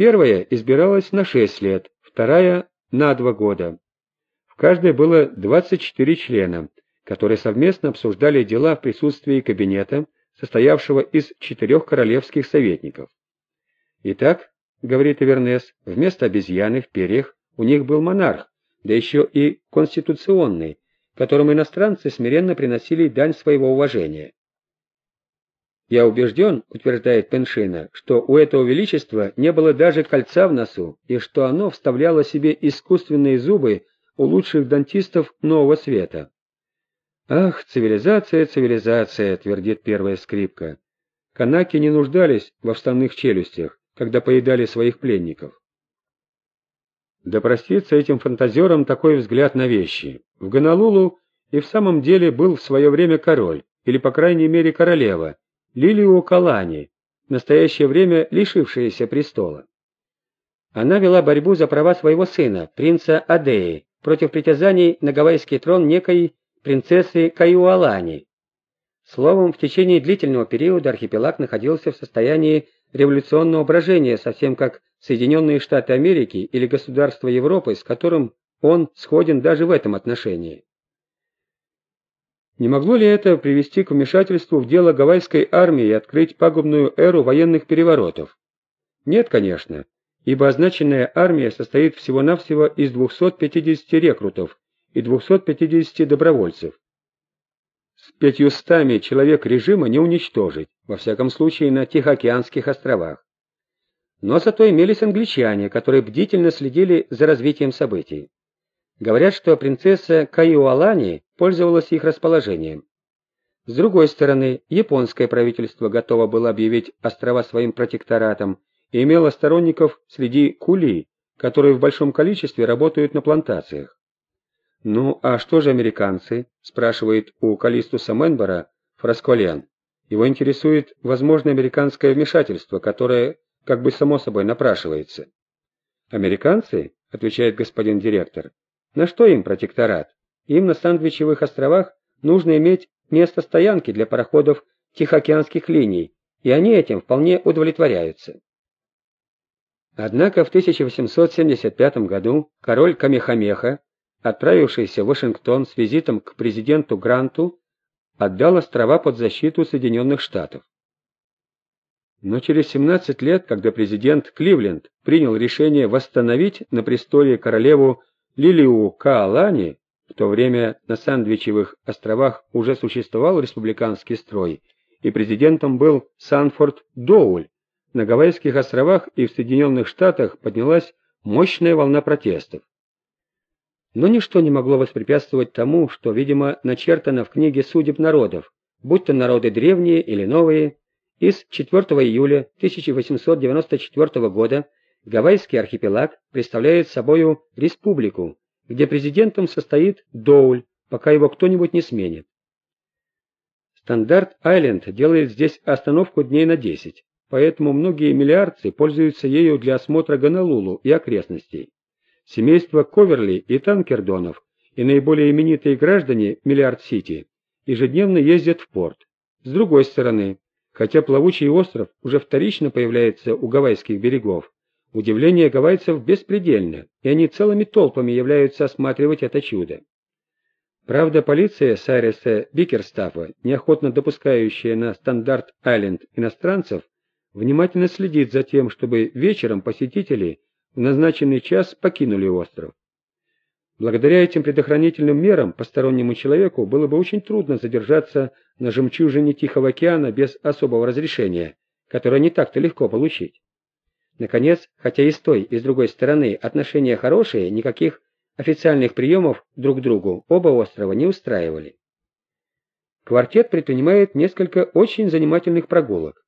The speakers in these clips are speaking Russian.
Первая избиралась на 6 лет, вторая — на 2 года. В каждой было 24 члена, которые совместно обсуждали дела в присутствии кабинета, состоявшего из четырех королевских советников. Итак, говорит Эвернес, вместо обезьяны в перьях у них был монарх, да еще и конституционный, которому иностранцы смиренно приносили дань своего уважения. Я убежден, утверждает Пеншина, что у этого величества не было даже кольца в носу, и что оно вставляло себе искусственные зубы у лучших дантистов нового света. «Ах, цивилизация, цивилизация!» — твердит первая скрипка. Канаки не нуждались во вставных челюстях, когда поедали своих пленников. Да простится этим фантазерам такой взгляд на вещи. В Гонолулу и в самом деле был в свое время король, или по крайней мере королева, Лилию Калани, в настоящее время лишившаяся престола. Она вела борьбу за права своего сына, принца Адеи, против притязаний на гавайский трон некой принцессы Каюалани. Словом, в течение длительного периода архипелаг находился в состоянии революционного брожения, совсем как Соединенные Штаты Америки или государства Европы, с которым он сходен даже в этом отношении. Не могло ли это привести к вмешательству в дело гавайской армии и открыть пагубную эру военных переворотов? Нет, конечно, ибо означенная армия состоит всего-навсего из 250 рекрутов и 250 добровольцев. С пятьюстами человек режима не уничтожить, во всяком случае на Тихоокеанских островах. Но зато имелись англичане, которые бдительно следили за развитием событий. Говорят, что принцесса Каюалани пользовалась их расположением. С другой стороны, японское правительство готово было объявить острова своим протекторатом и имело сторонников среди кули, которые в большом количестве работают на плантациях. «Ну, а что же американцы?» – спрашивает у Калистуса Менбора Фрасколен. Его интересует возможное американское вмешательство, которое как бы само собой напрашивается. «Американцы?» – отвечает господин директор. На что им протекторат? Им на Сандвичевых островах нужно иметь место стоянки для пароходов Тихоокеанских линий, и они этим вполне удовлетворяются. Однако в 1875 году король Камехамеха, отправившийся в Вашингтон с визитом к президенту Гранту, отдал острова под защиту Соединенных Штатов. Но через 17 лет, когда президент Кливленд принял решение восстановить на престоле королеву Лилиу Каалани, в то время на Сандвичевых островах уже существовал республиканский строй, и президентом был Санфорд Доуль. На Гавайских островах и в Соединенных Штатах поднялась мощная волна протестов. Но ничто не могло воспрепятствовать тому, что, видимо, начертано в книге судеб народов, будь то народы древние или новые, из 4 июля 1894 года Гавайский архипелаг представляет собою республику, где президентом состоит Доуль, пока его кто-нибудь не сменит. Стандарт-Айленд делает здесь остановку дней на 10, поэтому многие миллиардцы пользуются ею для осмотра Гонолулу и окрестностей. Семейство Коверли и Танкердонов и наиболее именитые граждане Миллиард-Сити ежедневно ездят в порт. С другой стороны, хотя плавучий остров уже вторично появляется у гавайских берегов, Удивление гавайцев беспредельно, и они целыми толпами являются осматривать это чудо. Правда, полиция Сайреса Бикерстафа, неохотно допускающая на Стандарт-Айленд иностранцев, внимательно следит за тем, чтобы вечером посетители в назначенный час покинули остров. Благодаря этим предохранительным мерам постороннему человеку было бы очень трудно задержаться на жемчужине Тихого океана без особого разрешения, которое не так-то легко получить. Наконец, хотя и с той, и с другой стороны отношения хорошие, никаких официальных приемов друг к другу оба острова не устраивали. Квартет предпринимает несколько очень занимательных прогулок.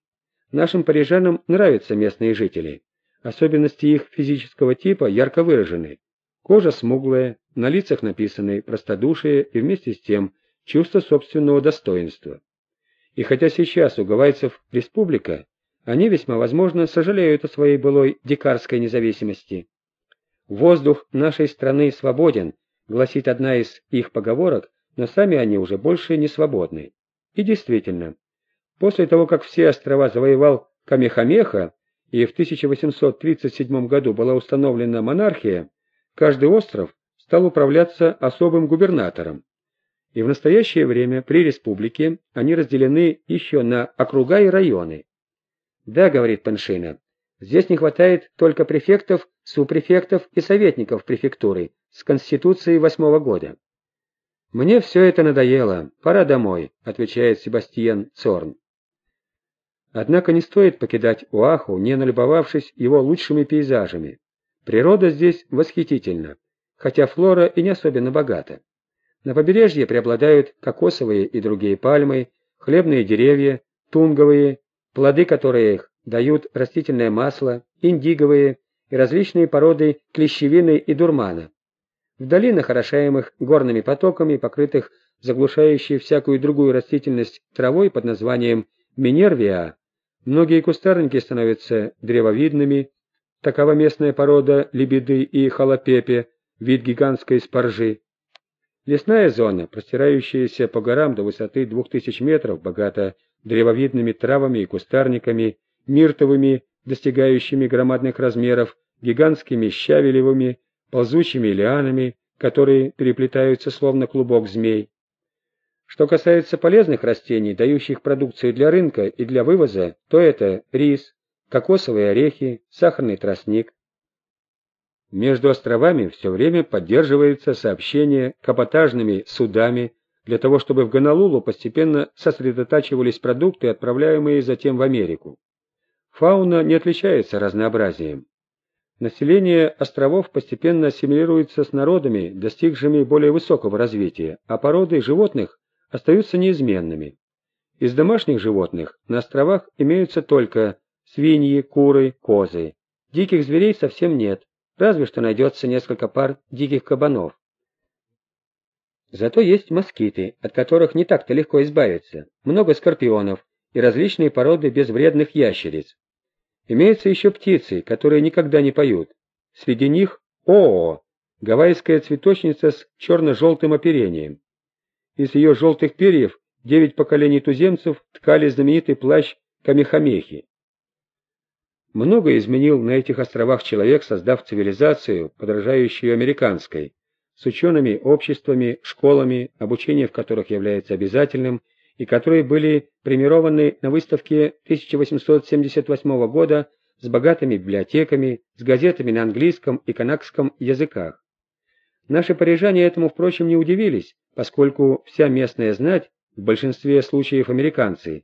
Нашим парижанам нравятся местные жители. Особенности их физического типа ярко выражены. Кожа смуглая, на лицах написаны простодушие и вместе с тем чувство собственного достоинства. И хотя сейчас у гавайцев республика, они весьма возможно сожалеют о своей былой дикарской независимости. «Воздух нашей страны свободен», гласит одна из их поговорок, но сами они уже больше не свободны. И действительно, после того, как все острова завоевал Камехамеха, и в 1837 году была установлена монархия, каждый остров стал управляться особым губернатором. И в настоящее время при республике они разделены еще на округа и районы. «Да», — говорит Паншина, — «здесь не хватает только префектов, супрефектов и советников префектуры с Конституцией восьмого года». «Мне все это надоело, пора домой», — отвечает Себастьян Цорн. Однако не стоит покидать Уаху, не налюбовавшись его лучшими пейзажами. Природа здесь восхитительна, хотя флора и не особенно богата. На побережье преобладают кокосовые и другие пальмы, хлебные деревья, тунговые, плоды которых дают растительное масло, индиговые и различные породы клещевины и дурмана. В долинах, орошаемых горными потоками, покрытых заглушающей всякую другую растительность травой под названием Минервия, Многие кустарники становятся древовидными, такова местная порода лебеды и халапепе, вид гигантской спаржи. Лесная зона, простирающаяся по горам до высоты 2000 метров, богата древовидными травами и кустарниками, миртовыми, достигающими громадных размеров, гигантскими щавелевыми, ползучими лианами, которые переплетаются словно клубок змей. Что касается полезных растений, дающих продукцию для рынка и для вывоза, то это рис, кокосовые орехи, сахарный тростник. Между островами все время поддерживается сообщение каботажными судами для того, чтобы в Гонолулу постепенно сосредотачивались продукты, отправляемые затем в Америку. Фауна не отличается разнообразием. Население островов постепенно ассимилируется с народами, достигшими более высокого развития, а породы животных остаются неизменными. Из домашних животных на островах имеются только свиньи, куры, козы. Диких зверей совсем нет, разве что найдется несколько пар диких кабанов. Зато есть москиты, от которых не так-то легко избавиться, много скорпионов и различные породы безвредных ящериц. Имеются еще птицы, которые никогда не поют. Среди них ОО, гавайская цветочница с черно-желтым оперением. Из ее желтых перьев девять поколений туземцев ткали знаменитый плащ Камехамехи. Много изменил на этих островах человек, создав цивилизацию, подражающую американской, с учеными обществами, школами, обучение в которых является обязательным, и которые были премированы на выставке 1878 года с богатыми библиотеками, с газетами на английском и канакском языках. Наши парижане этому, впрочем, не удивились, поскольку вся местная знать, в большинстве случаев американцы,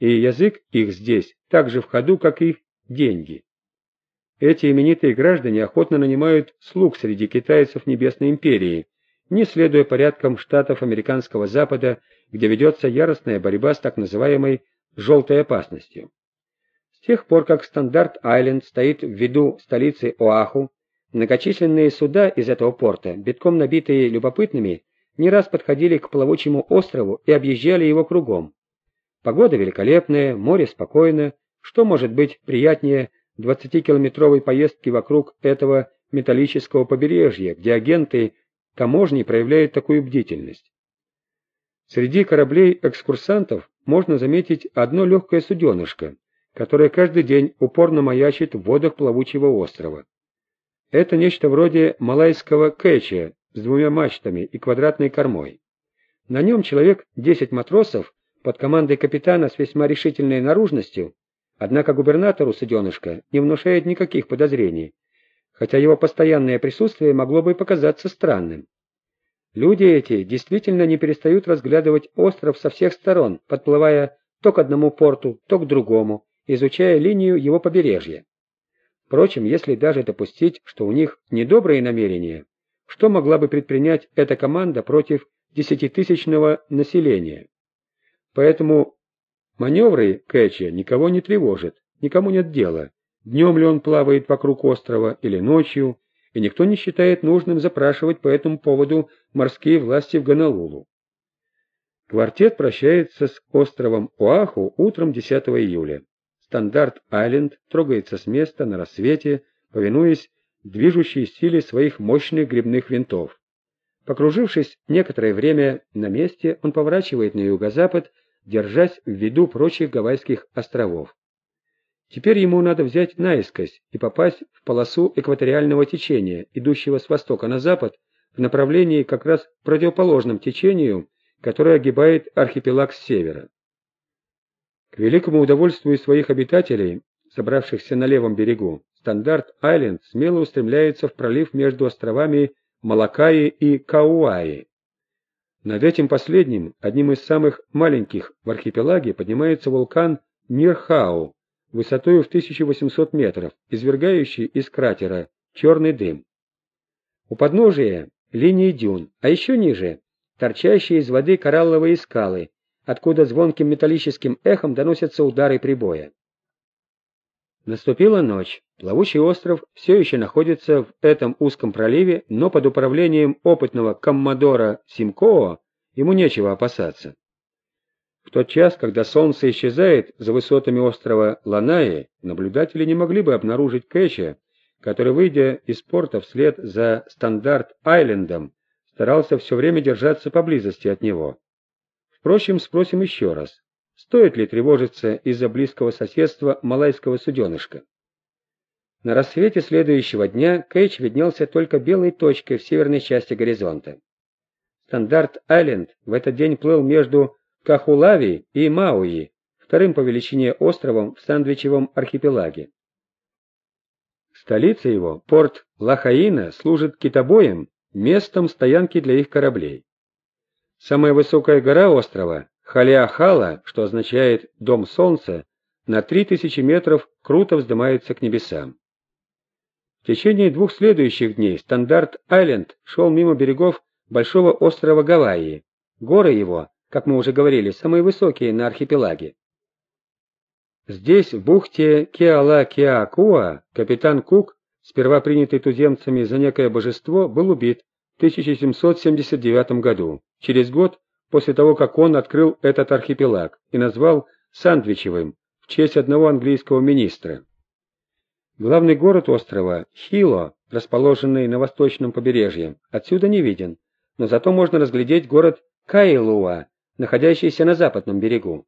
и язык их здесь так же в ходу, как и деньги. Эти именитые граждане охотно нанимают слуг среди китайцев Небесной империи, не следуя порядкам штатов американского Запада, где ведется яростная борьба с так называемой «желтой опасностью». С тех пор, как Стандарт-Айленд стоит в виду столицы Оаху, многочисленные суда из этого порта, битком набитые любопытными, не раз подходили к плавучему острову и объезжали его кругом. Погода великолепная, море спокойно, что может быть приятнее 20-километровой поездки вокруг этого металлического побережья, где агенты таможни проявляют такую бдительность. Среди кораблей-экскурсантов можно заметить одно легкое суденышко, которое каждый день упорно маячит в водах плавучего острова. Это нечто вроде малайского кэча с двумя мачтами и квадратной кормой. На нем человек 10 матросов под командой капитана с весьма решительной наружностью, однако губернатору суденышка не внушает никаких подозрений, хотя его постоянное присутствие могло бы показаться странным. Люди эти действительно не перестают разглядывать остров со всех сторон, подплывая то к одному порту, то к другому, изучая линию его побережья. Впрочем, если даже допустить, что у них недобрые намерения, что могла бы предпринять эта команда против десятитысячного населения? Поэтому маневры Кэтча никого не тревожат, никому нет дела, днем ли он плавает вокруг острова или ночью, и никто не считает нужным запрашивать по этому поводу морские власти в Гонолулу. Квартет прощается с островом Оаху утром 10 июля. Стандарт-Айленд трогается с места на рассвете, повинуясь движущей силе своих мощных грибных винтов. Покружившись некоторое время на месте, он поворачивает на юго-запад, держась в виду прочих Гавайских островов. Теперь ему надо взять наискось и попасть в полосу экваториального течения, идущего с востока на запад, в направлении как раз противоположном течению, которое огибает архипелаг с севера. К великому удовольствию своих обитателей, собравшихся на левом берегу, Стандарт-Айленд смело устремляется в пролив между островами Малакаи и Кауаи. Над этим последним, одним из самых маленьких в архипелаге, поднимается вулкан Нирхау, высотой в 1800 метров, извергающий из кратера черный дым. У подножия линии дюн, а еще ниже торчащие из воды коралловые скалы, откуда звонким металлическим эхом доносятся удары прибоя. Наступила ночь. Плавучий остров все еще находится в этом узком проливе, но под управлением опытного коммодора Симкоо ему нечего опасаться. В тот час, когда солнце исчезает за высотами острова Ланаи, наблюдатели не могли бы обнаружить Кэча, который, выйдя из порта вслед за Стандарт-Айлендом, старался все время держаться поблизости от него. Впрочем, спросим еще раз. Стоит ли тревожиться из-за близкого соседства малайского суденышка? На рассвете следующего дня Кейдж виднелся только белой точкой в северной части горизонта. Стандарт-Айленд в этот день плыл между Кахулави и Мауи, вторым по величине островом в Сандвичевом архипелаге. Столица его, порт Лахаина, служит китобоем, местом стоянки для их кораблей. Самая высокая гора острова Халиахала, что означает «дом солнца», на 3000 метров круто вздымается к небесам. В течение двух следующих дней Стандарт-Айленд шел мимо берегов большого острова Гавайи. Горы его, как мы уже говорили, самые высокие на архипелаге. Здесь, в бухте Кеала-Кеакуа, капитан Кук, сперва принятый туземцами за некое божество, был убит в 1779 году, через год после того, как он открыл этот архипелаг и назвал Сандвичевым в честь одного английского министра. Главный город острова – Хило, расположенный на восточном побережье, отсюда не виден, но зато можно разглядеть город Кайлуа, находящийся на западном берегу.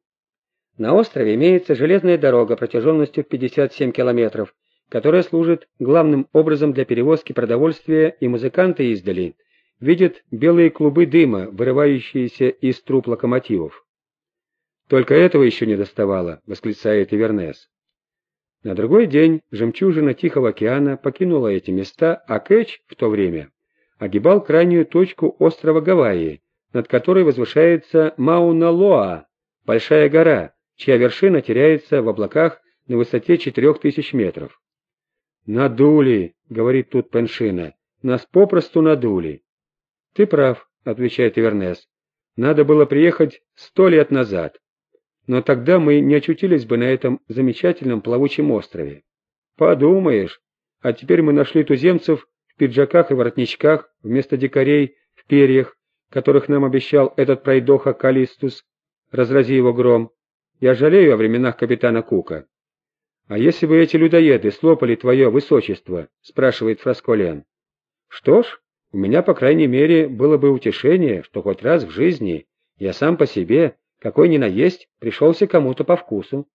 На острове имеется железная дорога протяженностью в 57 километров, которая служит главным образом для перевозки продовольствия, и музыканты издали – видит белые клубы дыма, вырывающиеся из труб локомотивов. «Только этого еще не доставало», — восклицает Ивернес. На другой день жемчужина Тихого океана покинула эти места, а Кэч в то время огибал крайнюю точку острова Гавайи, над которой возвышается Мауна-Лоа, большая гора, чья вершина теряется в облаках на высоте 4000 метров. «Надули», — говорит тут Пеншина, — «нас попросту надули». «Ты прав», — отвечает Ивернес. «Надо было приехать сто лет назад, но тогда мы не очутились бы на этом замечательном плавучем острове. Подумаешь, а теперь мы нашли туземцев в пиджаках и воротничках вместо дикарей в перьях, которых нам обещал этот пройдоха Калистус, разрази его гром. Я жалею о временах капитана Кука. «А если бы эти людоеды слопали твое высочество?» — спрашивает Фрасколен. «Что ж, у меня, по крайней мере, было бы утешение, что хоть раз в жизни я сам по себе, какой ни наесть, пришелся кому-то по вкусу.